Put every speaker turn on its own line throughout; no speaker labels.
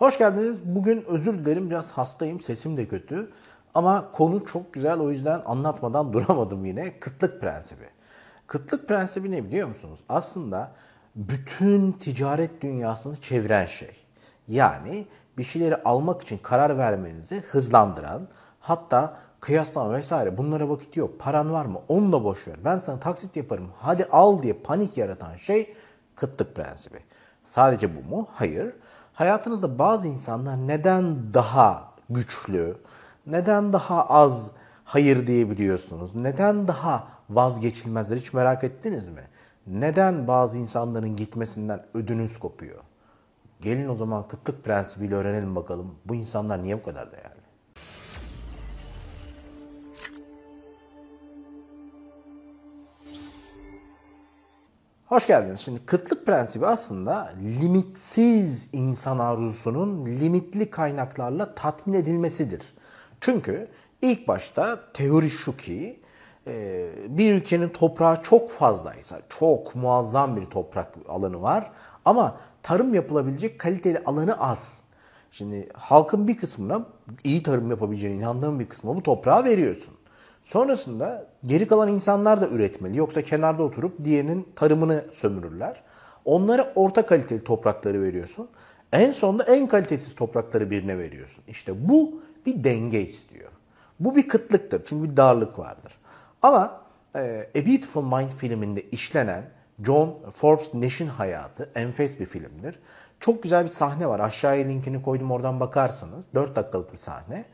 Hoş geldiniz. Bugün özür dilerim biraz hastayım, sesim de kötü. Ama konu çok güzel o yüzden anlatmadan duramadım yine. Kıtlık prensibi. Kıtlık prensibi ne biliyor musunuz? Aslında bütün ticaret dünyasını çeviren şey. Yani bir şeyleri almak için karar vermenizi hızlandıran, hatta kıyaslama vesaire bunlara vakit yok. Paran var mı? Onu da boş ver. Ben sana taksit yaparım. Hadi al diye panik yaratan şey kıtlık prensibi. Sadece bu mu? Hayır. Hayatınızda bazı insanlar neden daha güçlü, neden daha az hayır diyebiliyorsunuz? Neden daha vazgeçilmezler hiç merak ettiniz mi? Neden bazı insanların gitmesinden ödünüz kopuyor? Gelin o zaman kıtlık prensibiyle öğrenelim bakalım. Bu insanlar niye bu kadar değerli? Hoş geldiniz. Şimdi kıtlık prensibi aslında limitsiz insan arzusunun limitli kaynaklarla tatmin edilmesidir. Çünkü ilk başta teori şu ki e, bir ülkenin toprağı çok fazlaysa, çok muazzam bir toprak alanı var ama tarım yapılabilecek kaliteli alanı az. Şimdi halkın bir kısmına iyi tarım yapabileceğine inandığın bir kısmına bu toprağı veriyorsun. Sonrasında geri kalan insanlar da üretmeli. Yoksa kenarda oturup diğerinin tarımını sömürürler. Onlara orta kaliteli toprakları veriyorsun. En sonunda en kalitesiz toprakları birine veriyorsun. İşte bu bir denge istiyor. Bu bir kıtlıktır. Çünkü bir darlık vardır. Ama e, A Beautiful Mind filminde işlenen John Forbes Nash'in hayatı enfes bir filmdir. Çok güzel bir sahne var. Aşağıya linkini koydum oradan bakarsınız. 4 dakikalık bir sahne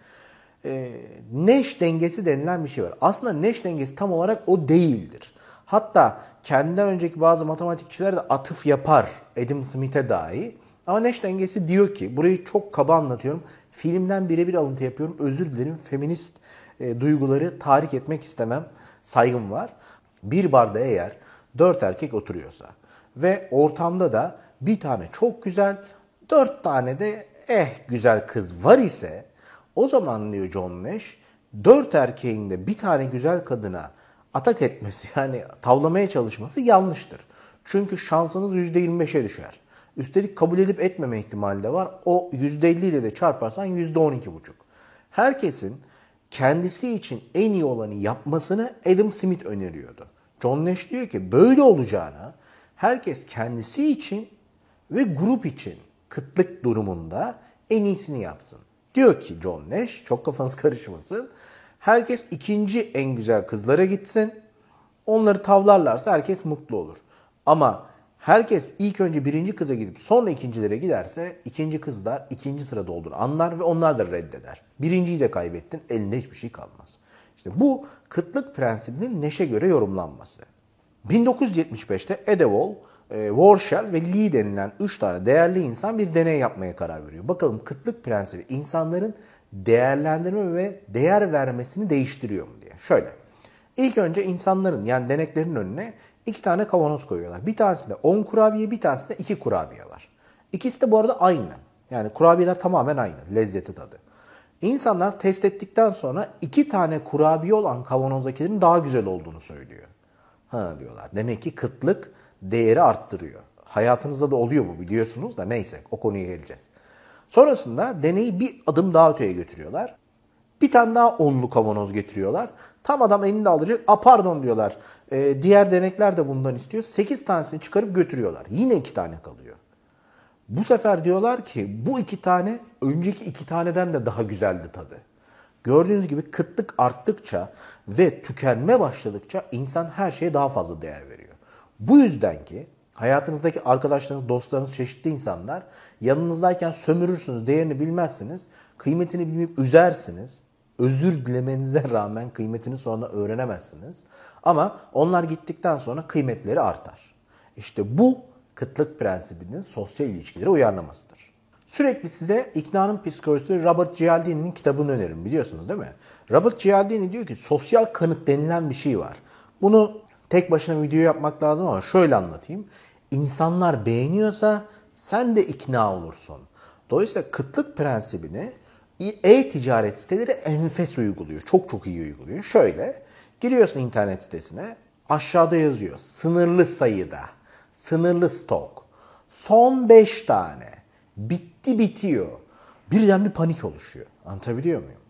e, Nash dengesi denilen bir şey var. Aslında Nash dengesi tam olarak o değildir. Hatta kendinden önceki bazı matematikçiler de atıf yapar Adam Smith'e dahi. Ama Nash dengesi diyor ki, burayı çok kaba anlatıyorum. Filmden birebir alıntı yapıyorum. Özür dilerim. Feminist e, duyguları tahrik etmek istemem. Saygım var. Bir barda eğer dört erkek oturuyorsa ve ortamda da bir tane çok güzel, dört tane de eh güzel kız var ise o zaman diyor John Nash, dört erkeğin de bir tane güzel kadına atak etmesi yani tavlamaya çalışması yanlıştır. Çünkü şansınız %25'e düşer. Üstelik kabul edip etmeme ihtimali de var. O %50 ile de çarparsan %12,5. Herkesin kendisi için en iyi olanı yapmasını Adam Smith öneriyordu. John Nash diyor ki böyle olacağına herkes kendisi için ve grup için kıtlık durumunda en iyisini yapsın. Diyor ki John Nash, çok kafanız karışmasın. Herkes ikinci en güzel kızlara gitsin. Onları tavlarlarsa herkes mutlu olur. Ama herkes ilk önce birinci kıza gidip sonra ikincilere giderse ikinci kızlar ikinci sırada olduğunu anlar ve onlar da reddeder. Birinciyi de kaybettin elinde hiçbir şey kalmaz. İşte bu kıtlık prensibinin Neş'e göre yorumlanması. 1975'te Edewall e, Warshall ve Lee denilen 3 tane değerli insan bir deney yapmaya karar veriyor. Bakalım kıtlık prensibi insanların değerlendirme ve değer vermesini değiştiriyor mu diye. Şöyle. İlk önce insanların yani deneklerin önüne iki tane kavanoz koyuyorlar. Bir tanesinde 10 kurabiye, bir tanesinde 2 kurabiye var. İkisi de bu arada aynı. Yani kurabiyeler tamamen aynı. Lezzeti tadı. İnsanlar test ettikten sonra iki tane kurabiye olan kavanozdakilerin daha güzel olduğunu söylüyor. Ha diyorlar. Demek ki kıtlık değeri arttırıyor. Hayatınızda da oluyor bu biliyorsunuz da neyse o konuya geleceğiz. Sonrasında deneyi bir adım daha öteye götürüyorlar. Bir tane daha onlu kavanoz getiriyorlar. Tam adam elinde alacak. A pardon diyorlar. E, diğer denekler de bundan istiyor. 8 tanesini çıkarıp götürüyorlar. Yine 2 tane kalıyor. Bu sefer diyorlar ki bu iki tane önceki iki taneden de daha güzeldi tadı. Gördüğünüz gibi kıtlık arttıkça ve tükenme başladıkça insan her şeye daha fazla değer veriyor. Bu yüzden ki hayatınızdaki arkadaşlarınız, dostlarınız, çeşitli insanlar yanınızdayken sömürürsünüz, değerini bilmezsiniz, kıymetini bilmeyip üzersiniz. Özür dilemenize rağmen kıymetini sonra öğrenemezsiniz. Ama onlar gittikten sonra kıymetleri artar. İşte bu kıtlık prensibinin sosyal ilişkileri uyarlamasıdır. Sürekli size iknanın psikolojisi Robert Cialdini'nin kitabını öneririm biliyorsunuz değil mi? Robert Cialdini diyor ki sosyal kanıt denilen bir şey var. Bunu tek başına video yapmak lazım ama şöyle anlatayım. İnsanlar beğeniyorsa sen de ikna olursun. Dolayısıyla kıtlık prensibini e-ticaret siteleri enfes uyguluyor. Çok çok iyi uyguluyor. Şöyle giriyorsun internet sitesine aşağıda yazıyor sınırlı sayıda, sınırlı stok, son 5 tane, bitti bitiyor. Birden bir panik oluşuyor. Anlatabiliyor muyum?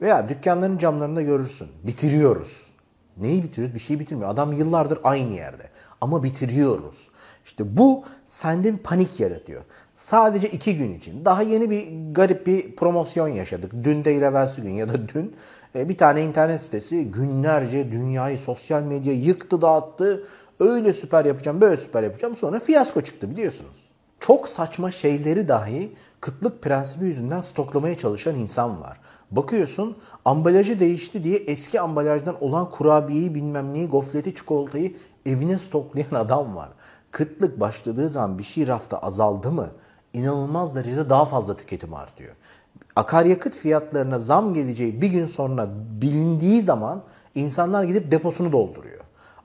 Veya dükkanların camlarında görürsün. Bitiriyoruz. Neyi bitiriyoruz? Bir şey bitirmiyor. Adam yıllardır aynı yerde. Ama bitiriyoruz. İşte bu sende panik yaratıyor. Sadece iki gün için. Daha yeni bir garip bir promosyon yaşadık. Dün değil evvelsi gün ya da dün e, bir tane internet sitesi günlerce dünyayı, sosyal medyayı yıktı dağıttı. Öyle süper yapacağım, böyle süper yapacağım. Sonra fiyasko çıktı biliyorsunuz. Çok saçma şeyleri dahi kıtlık prensibi yüzünden stoklamaya çalışan insan var. Bakıyorsun ambalajı değişti diye eski ambalajdan olan kurabiyeyi bilmem neyi, gofreti, çikolatayı evine stoklayan adam var. Kıtlık başladığı zaman bir şey rafta azaldı mı inanılmaz derecede daha fazla tüketim artıyor. Akaryakıt fiyatlarına zam geleceği bir gün sonra bilindiği zaman insanlar gidip deposunu dolduruyor.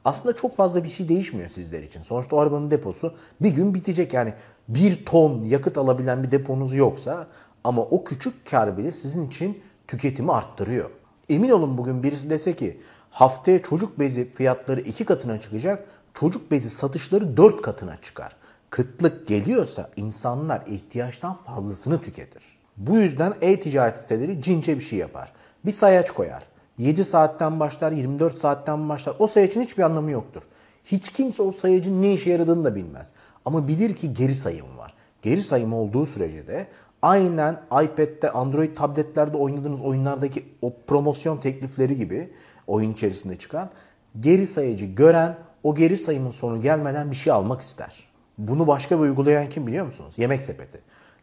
Aslında çok fazla bir şey değişmiyor sizler için. Sonuçta o arabanın deposu bir gün bitecek. Yani bir ton yakıt alabilen bir deponuz yoksa ama o küçük kar bile sizin için tüketimi arttırıyor. Emin olun bugün birisi dese ki haftaya çocuk bezi fiyatları iki katına çıkacak, çocuk bezi satışları dört katına çıkar. Kıtlık geliyorsa insanlar ihtiyaçtan fazlasını tüketir. Bu yüzden e-ticaret siteleri cince bir şey yapar. Bir sayaç koyar. 7 saatten başlar, 24 saatten başlar. O sayacın hiçbir anlamı yoktur. Hiç kimse o sayacın ne işe yaradığını da bilmez. Ama bilir ki geri sayım var. Geri sayım olduğu sürece de aynen iPad'de, Android tabletlerde oynadığınız oyunlardaki o promosyon teklifleri gibi oyun içerisinde çıkan geri sayıcı gören o geri sayımın sonu gelmeden bir şey almak ister. Bunu başka bir uygulayan kim biliyor musunuz? Yemek sepeti.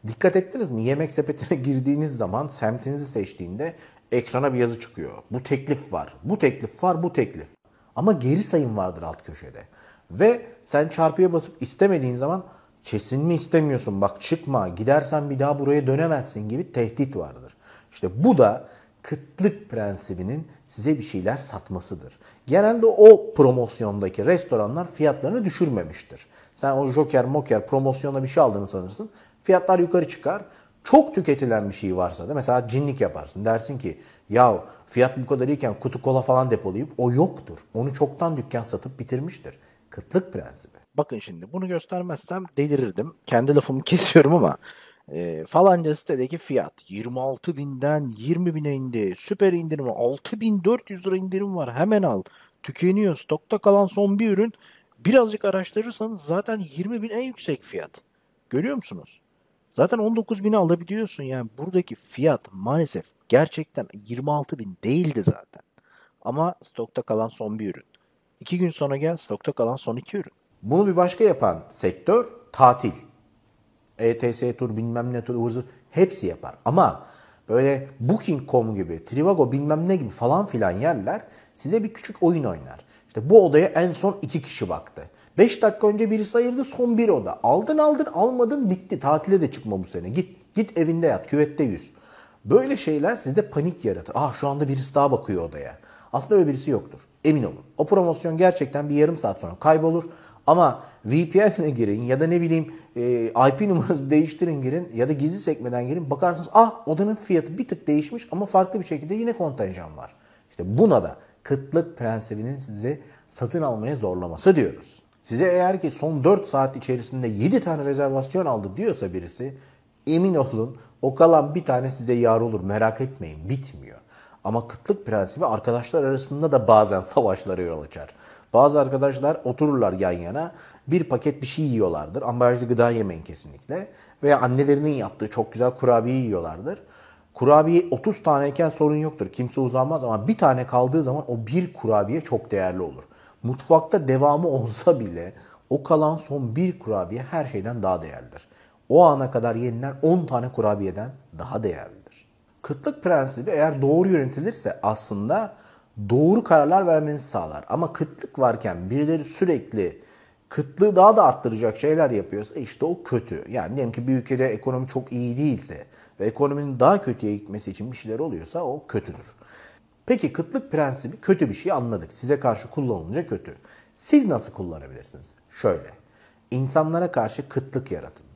Dikkat ettiniz mi? Yemek sepetine girdiğiniz zaman semtinizi seçtiğinde ekrana bir yazı çıkıyor. Bu teklif var, bu teklif var, bu teklif. Ama geri sayım vardır alt köşede. Ve sen çarpıya basıp istemediğin zaman kesin mi istemiyorsun bak çıkma gidersen bir daha buraya dönemezsin gibi tehdit vardır. İşte bu da kıtlık prensibinin size bir şeyler satmasıdır. Genelde o promosyondaki restoranlar fiyatlarını düşürmemiştir. Sen o joker moker promosyonda bir şey aldığını sanırsın. Fiyatlar yukarı çıkar. Çok tüketilen bir şey varsa da mesela cinlik yaparsın. Dersin ki ya fiyat bu kadar iyiken kutu kola falan depolayıp o yoktur. Onu çoktan dükkan satıp bitirmiştir. Kıtlık prensibi. Bakın şimdi bunu göstermezsem delirirdim. Kendi lafımı kesiyorum ama e, falanca sitedeki fiyat 26 binden 20 bine indi. Süper indirim 6400 lira indirim var hemen al. Tükeniyor stokta kalan son bir ürün. Birazcık araştırırsanız zaten 20 bin en yüksek fiyat. Görüyor musunuz? Zaten 19 bini alabiliyorsun yani buradaki fiyat maalesef gerçekten 26 bin değildi zaten. Ama stokta kalan son bir ürün. İki gün sonra gel stokta kalan son iki ürün. Bunu bir başka yapan sektör tatil. ETS tur bilmem ne tur ıvır hepsi yapar. Ama böyle Booking.com gibi, Trivago bilmem ne gibi falan filan yerler size bir küçük oyun oynar. İşte bu odaya en son iki kişi baktı. 5 dakika önce birisi ayırdı son bir oda. Aldın aldın almadın bitti. Tatile de çıkma bu sene. Git git evinde yat küvette yüz. Böyle şeyler sizde panik yaratır. Ah şu anda birisi daha bakıyor odaya. Aslında öyle birisi yoktur. Emin olun. O promosyon gerçekten bir yarım saat sonra kaybolur. Ama VPN'le girin ya da ne bileyim e, IP numarası değiştirin girin ya da gizli sekmeden girin. Bakarsınız ah odanın fiyatı bir tık değişmiş ama farklı bir şekilde yine kontenjan var. İşte buna da kıtlık prensibinin sizi satın almaya zorlaması diyoruz. Size eğer ki son 4 saat içerisinde 7 tane rezervasyon aldı diyorsa birisi emin olun o kalan bir tane size yar olur merak etmeyin bitmiyor. Ama kıtlık prensibi arkadaşlar arasında da bazen savaşlara yol açar. Bazı arkadaşlar otururlar yan yana bir paket bir şey yiyorlardır. Ambalajlı gıda yemeyin kesinlikle. Veya annelerinin yaptığı çok güzel kurabiye yiyorlardır. Kurabiye 30 taneyken sorun yoktur. Kimse uzanmaz ama bir tane kaldığı zaman o bir kurabiye çok değerli olur. Mutfakta devamı olsa bile o kalan son bir kurabiye her şeyden daha değerlidir. O ana kadar yenilen 10 tane kurabiyeden daha değerlidir. Kıtlık prensibi eğer doğru yönetilirse aslında doğru kararlar vermenizi sağlar. Ama kıtlık varken birileri sürekli kıtlığı daha da arttıracak şeyler yapıyorsa işte o kötü. Yani diyelim ki bir ülkede ekonomi çok iyi değilse ve ekonominin daha kötüye gitmesi için bir şeyler oluyorsa o kötüdür. Peki kıtlık prensibi kötü bir şey anladık. Size karşı kullanılınca kötü. Siz nasıl kullanabilirsiniz? Şöyle. İnsanlara karşı kıtlık yaratın.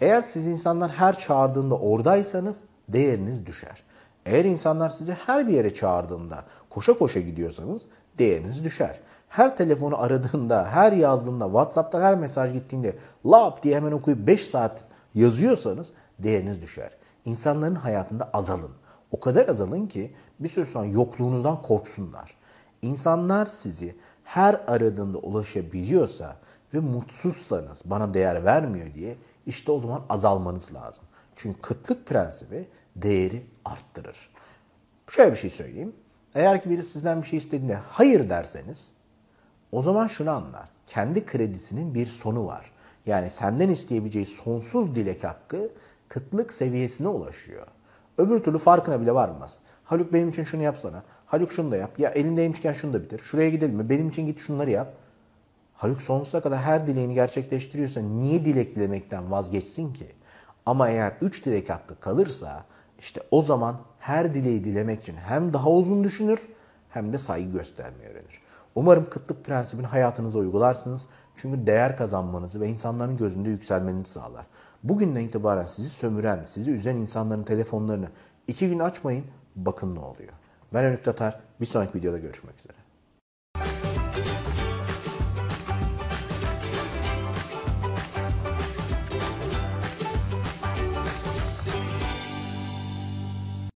Eğer siz insanlar her çağırdığında oradaysanız değeriniz düşer. Eğer insanlar sizi her bir yere çağırdığında koşa koşa gidiyorsanız değeriniz düşer. Her telefonu aradığında, her yazdığında, WhatsApp'ta her mesaj gittiğinde lap diye hemen okuyup 5 saat yazıyorsanız değeriniz düşer. İnsanların hayatında azalın. O kadar azalın ki bir süre sonra yokluğunuzdan korksunlar. İnsanlar sizi her aradığında ulaşabiliyorsa ve mutsuzsanız bana değer vermiyor diye işte o zaman azalmanız lazım. Çünkü kıtlık prensibi değeri arttırır. Şöyle bir şey söyleyeyim. Eğer ki biri sizden bir şey istediğinde hayır derseniz o zaman şunu anlar. Kendi kredisinin bir sonu var. Yani senden isteyebileceği sonsuz dilek hakkı kıtlık seviyesine ulaşıyor. Öbür türlü farkına bile varmaz. Haluk benim için şunu yapsana. Haluk şunu da yap. Ya elindeymişken şunu da bitir. Şuraya gidelim mi? Benim için git şunları yap. Haluk sonsuza kadar her dileğini gerçekleştiriyorsa niye dilek dilemekten vazgeçsin ki? Ama eğer üç dilek hakkı kalırsa işte o zaman her dileği dilemek için hem daha uzun düşünür hem de saygı göstermeyi öğrenir. Umarım kıtlık prensibini hayatınıza uygularsınız. Çünkü değer kazanmanızı ve insanların gözünde yükselmenizi sağlar. Bugünden itibaren sizi sömüren, sizi üzen insanların telefonlarını iki gün açmayın. Bakın ne oluyor. Ben Önük Tatar. Bir sonraki videoda görüşmek üzere.